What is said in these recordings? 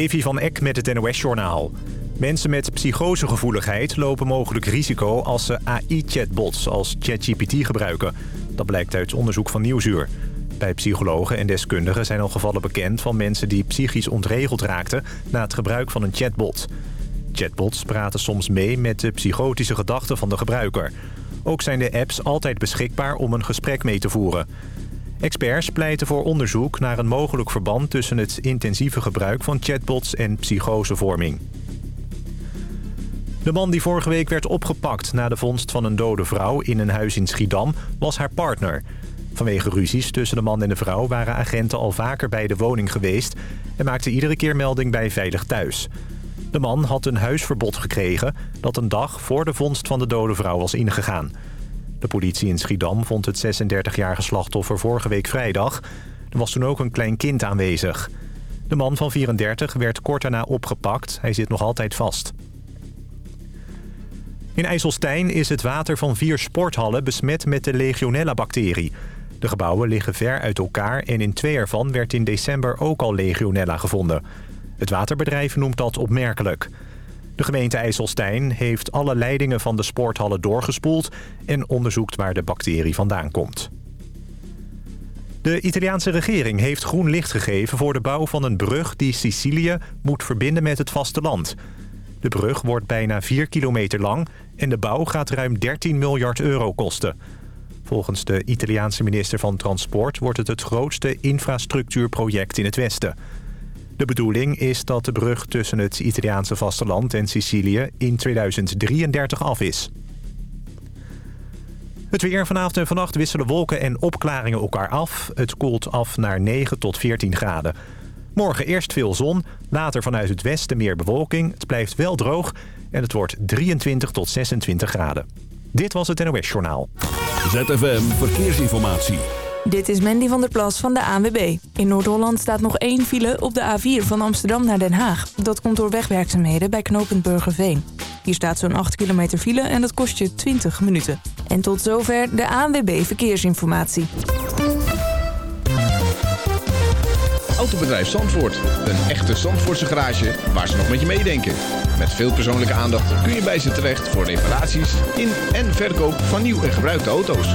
Evi van Eck met het NOS-journaal. Mensen met psychosegevoeligheid lopen mogelijk risico als ze AI-chatbots als ChatGPT gebruiken. Dat blijkt uit onderzoek van Nieuwsuur. Bij psychologen en deskundigen zijn al gevallen bekend van mensen die psychisch ontregeld raakten na het gebruik van een chatbot. Chatbots praten soms mee met de psychotische gedachten van de gebruiker. Ook zijn de apps altijd beschikbaar om een gesprek mee te voeren. Experts pleiten voor onderzoek naar een mogelijk verband... tussen het intensieve gebruik van chatbots en psychosevorming. De man die vorige week werd opgepakt na de vondst van een dode vrouw... in een huis in Schiedam, was haar partner. Vanwege ruzies tussen de man en de vrouw... waren agenten al vaker bij de woning geweest... en maakten iedere keer melding bij Veilig Thuis. De man had een huisverbod gekregen... dat een dag voor de vondst van de dode vrouw was ingegaan... De politie in Schiedam vond het 36-jarige slachtoffer vorige week vrijdag. Er was toen ook een klein kind aanwezig. De man van 34 werd kort daarna opgepakt. Hij zit nog altijd vast. In IJsselstein is het water van vier sporthallen besmet met de Legionella-bacterie. De gebouwen liggen ver uit elkaar en in twee ervan werd in december ook al Legionella gevonden. Het waterbedrijf noemt dat opmerkelijk. De gemeente IJsselstein heeft alle leidingen van de sporthallen doorgespoeld... en onderzoekt waar de bacterie vandaan komt. De Italiaanse regering heeft groen licht gegeven voor de bouw van een brug... die Sicilië moet verbinden met het vasteland. De brug wordt bijna 4 kilometer lang... en de bouw gaat ruim 13 miljard euro kosten. Volgens de Italiaanse minister van Transport... wordt het het grootste infrastructuurproject in het Westen... De bedoeling is dat de brug tussen het Italiaanse vasteland en Sicilië in 2033 af is. Het weer vanavond en vannacht wisselen wolken en opklaringen elkaar af. Het koelt af naar 9 tot 14 graden. Morgen eerst veel zon, later vanuit het westen meer bewolking. Het blijft wel droog en het wordt 23 tot 26 graden. Dit was het NOS Journaal. ZFM Verkeersinformatie. Dit is Mandy van der Plas van de ANWB. In Noord-Holland staat nog één file op de A4 van Amsterdam naar Den Haag. Dat komt door wegwerkzaamheden bij knooppunt Burgerveen. Hier staat zo'n 8 kilometer file en dat kost je 20 minuten. En tot zover de ANWB Verkeersinformatie. Autobedrijf Zandvoort. Een echte Zandvoortse garage waar ze nog met je meedenken. Met veel persoonlijke aandacht kun je bij ze terecht voor reparaties in en verkoop van nieuw en gebruikte auto's.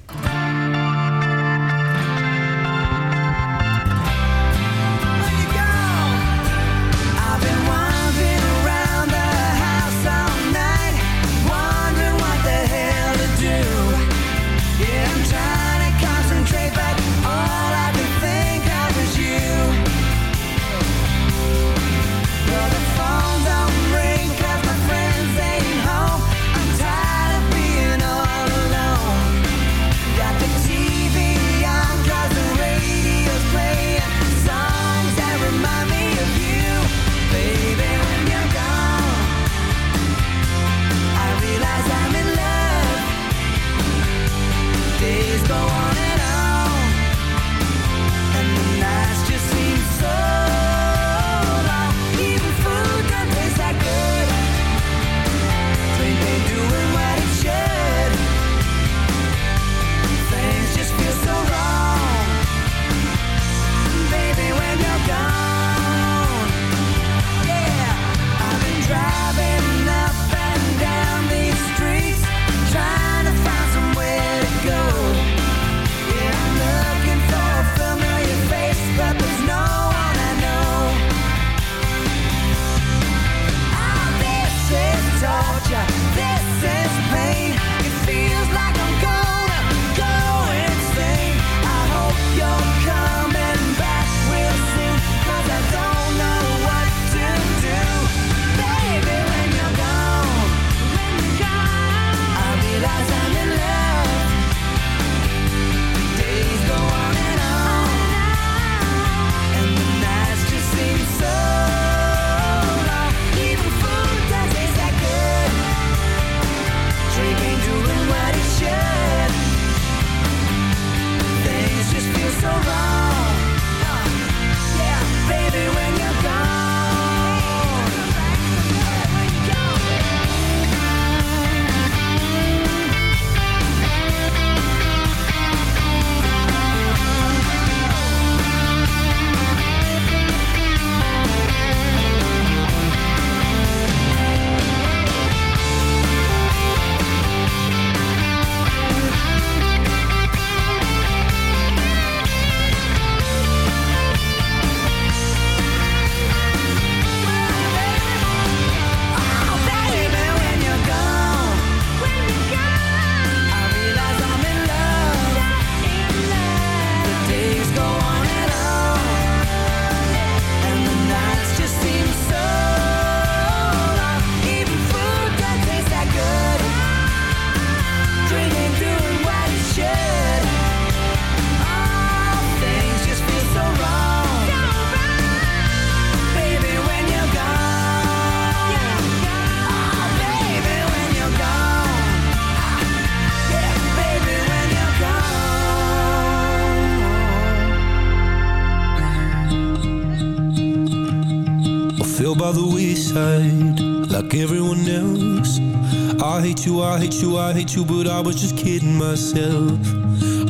Was just kidding myself.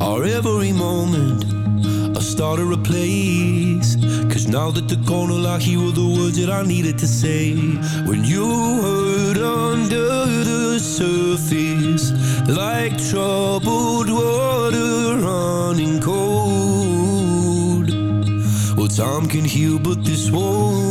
Our every moment, I started a place. Cause now that gone, all I hear were the words that I needed to say. When you hurt under the surface, like troubled water running cold. Well, time can heal, but this won't.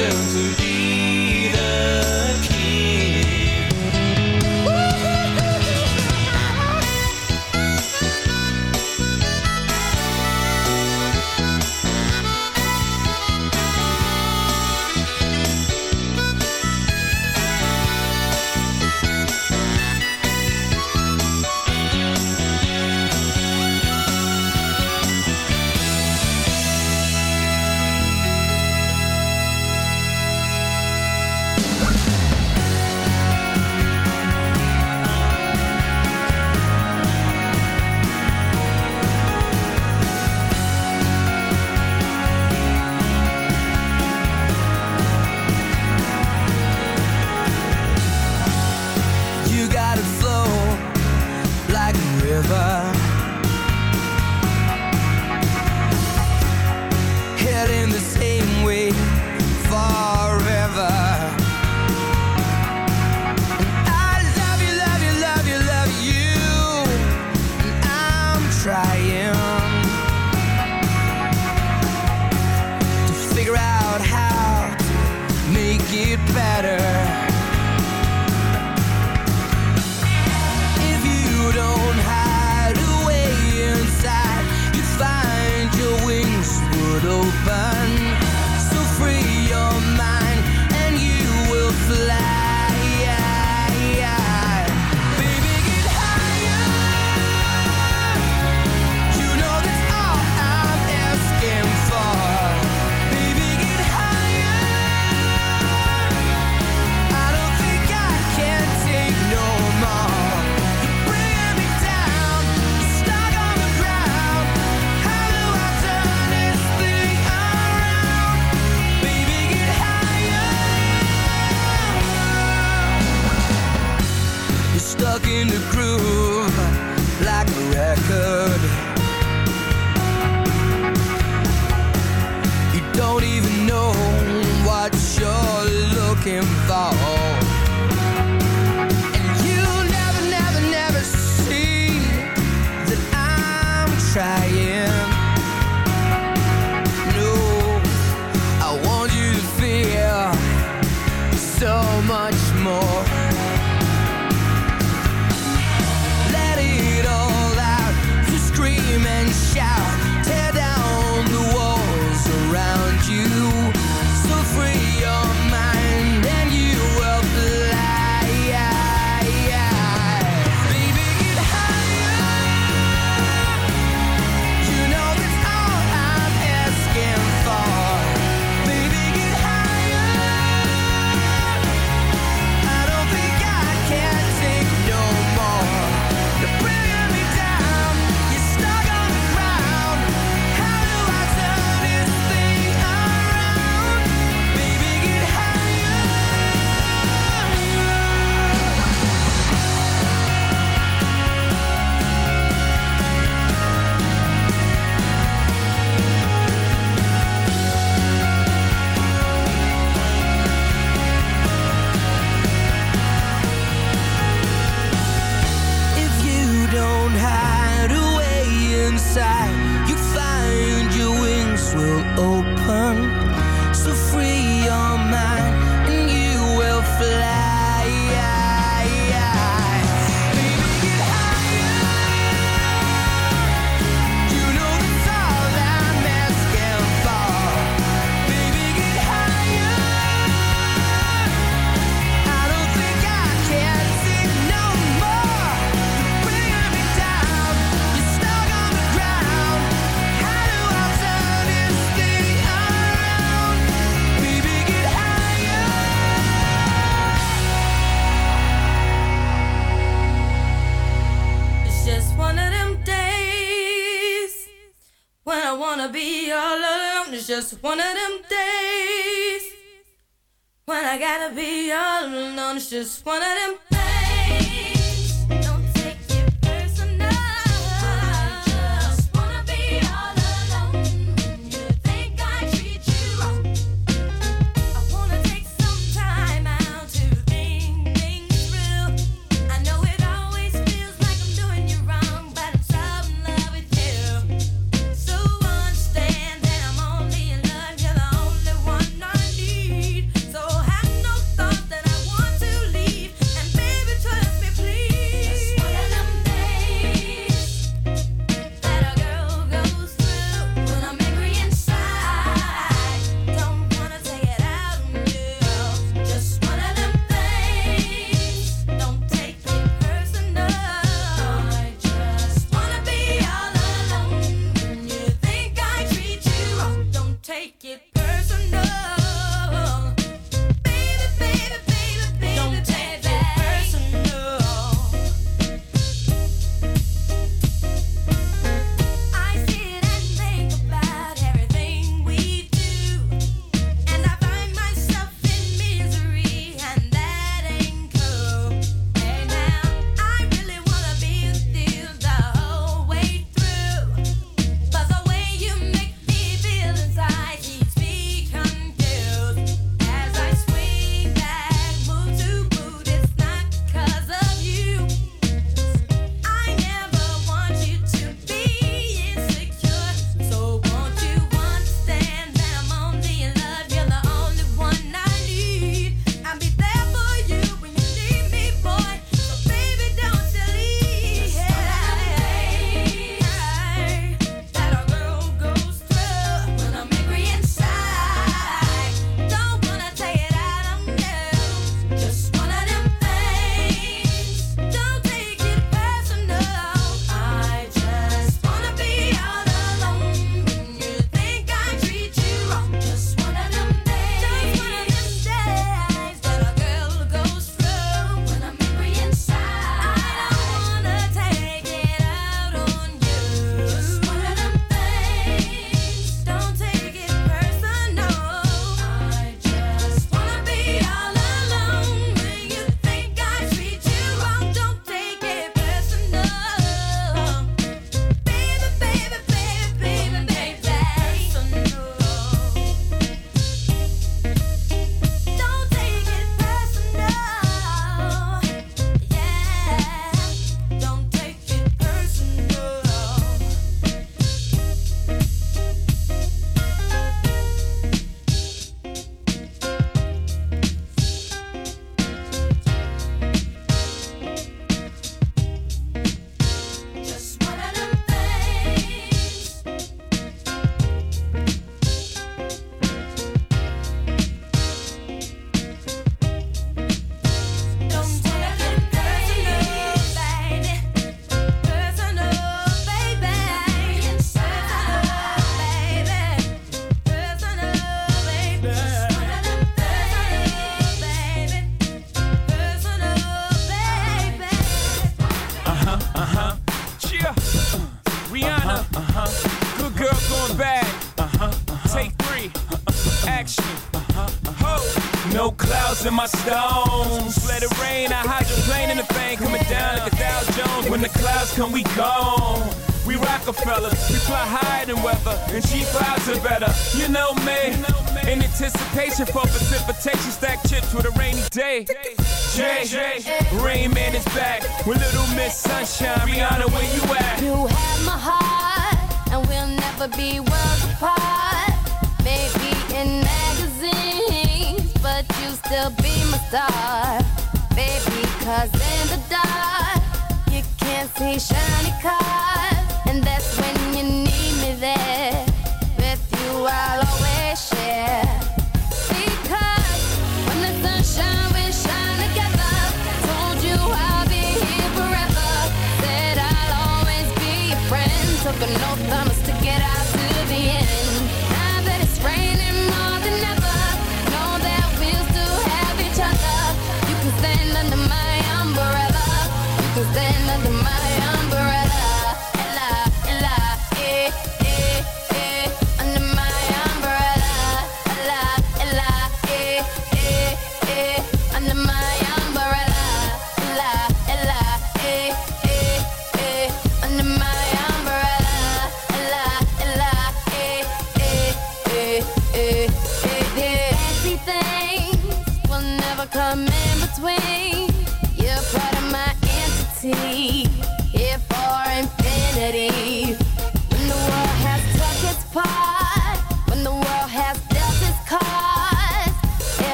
down to the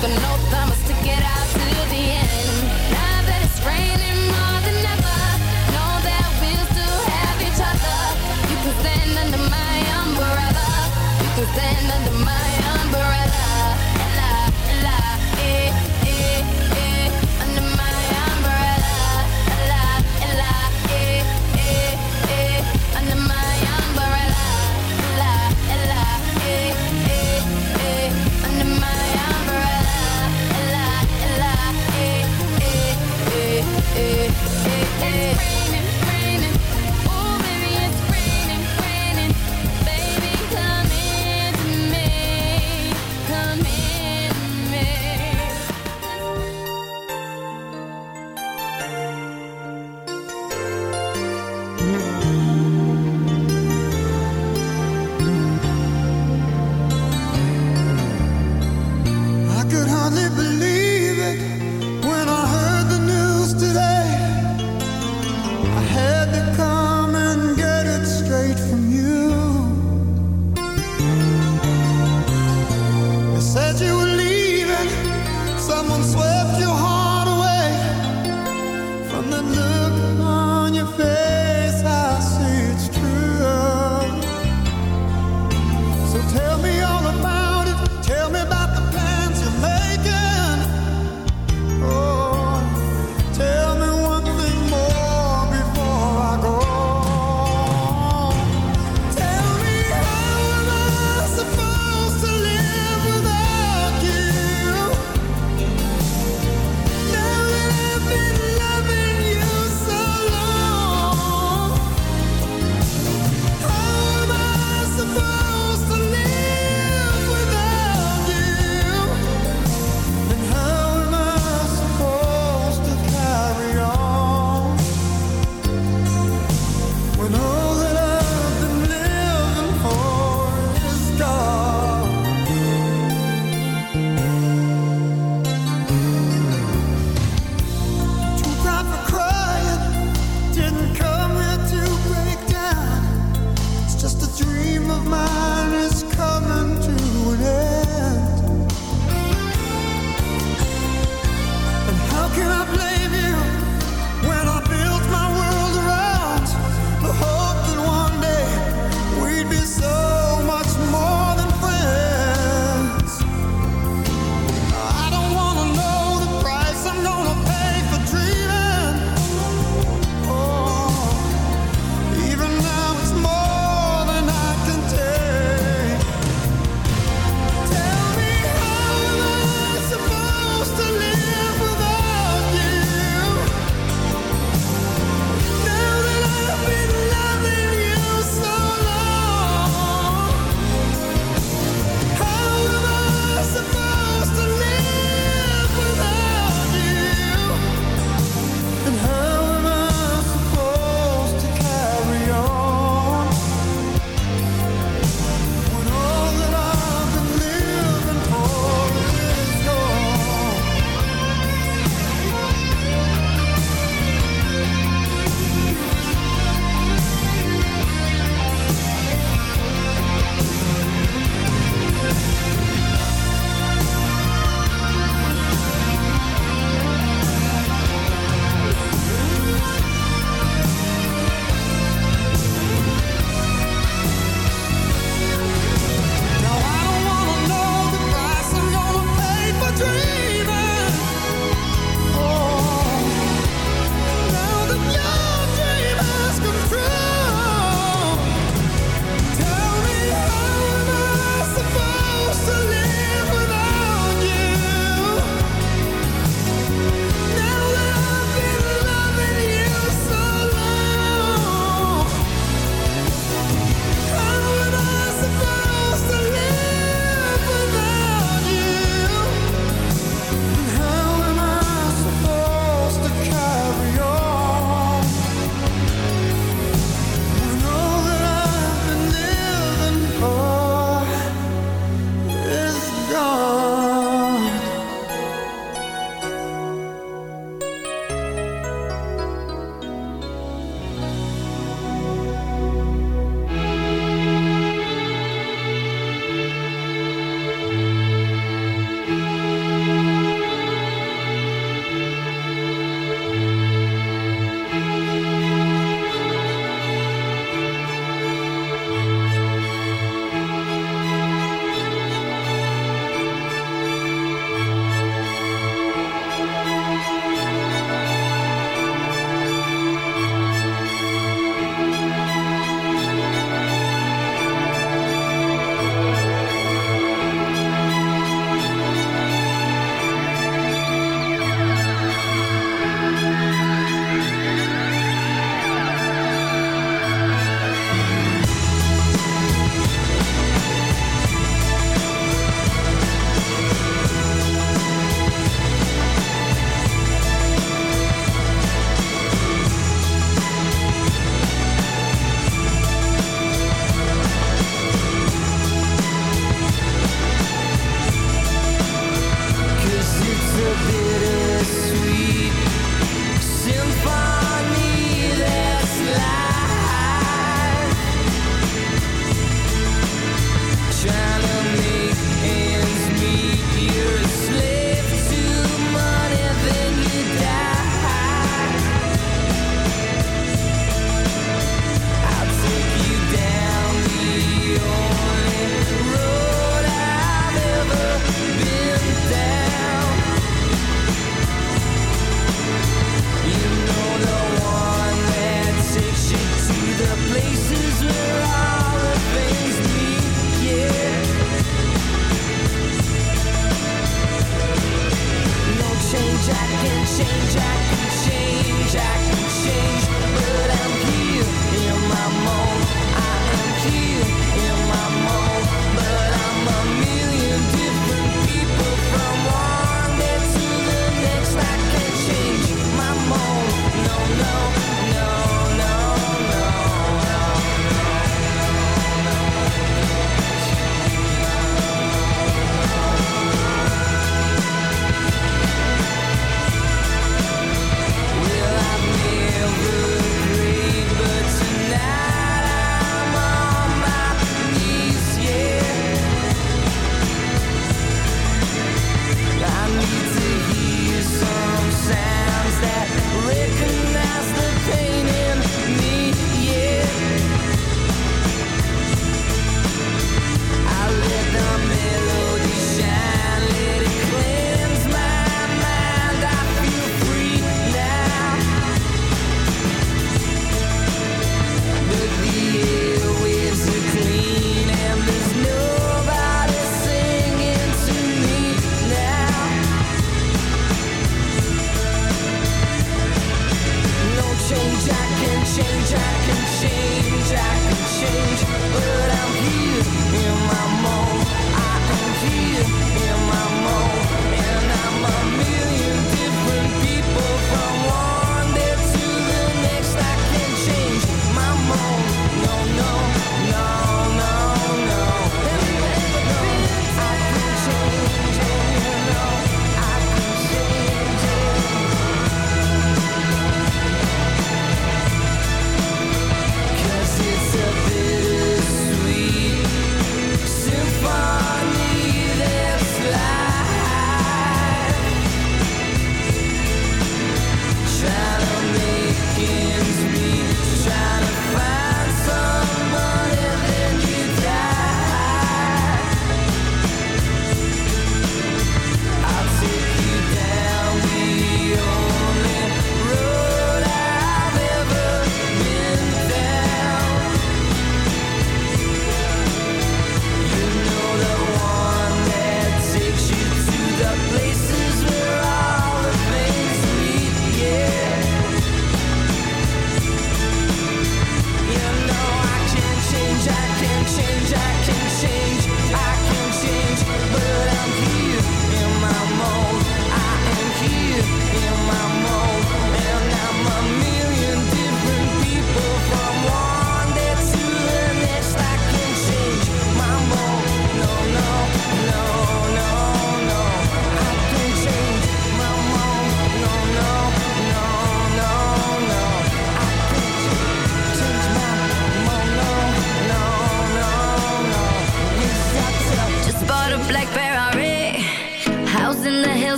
for no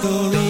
story.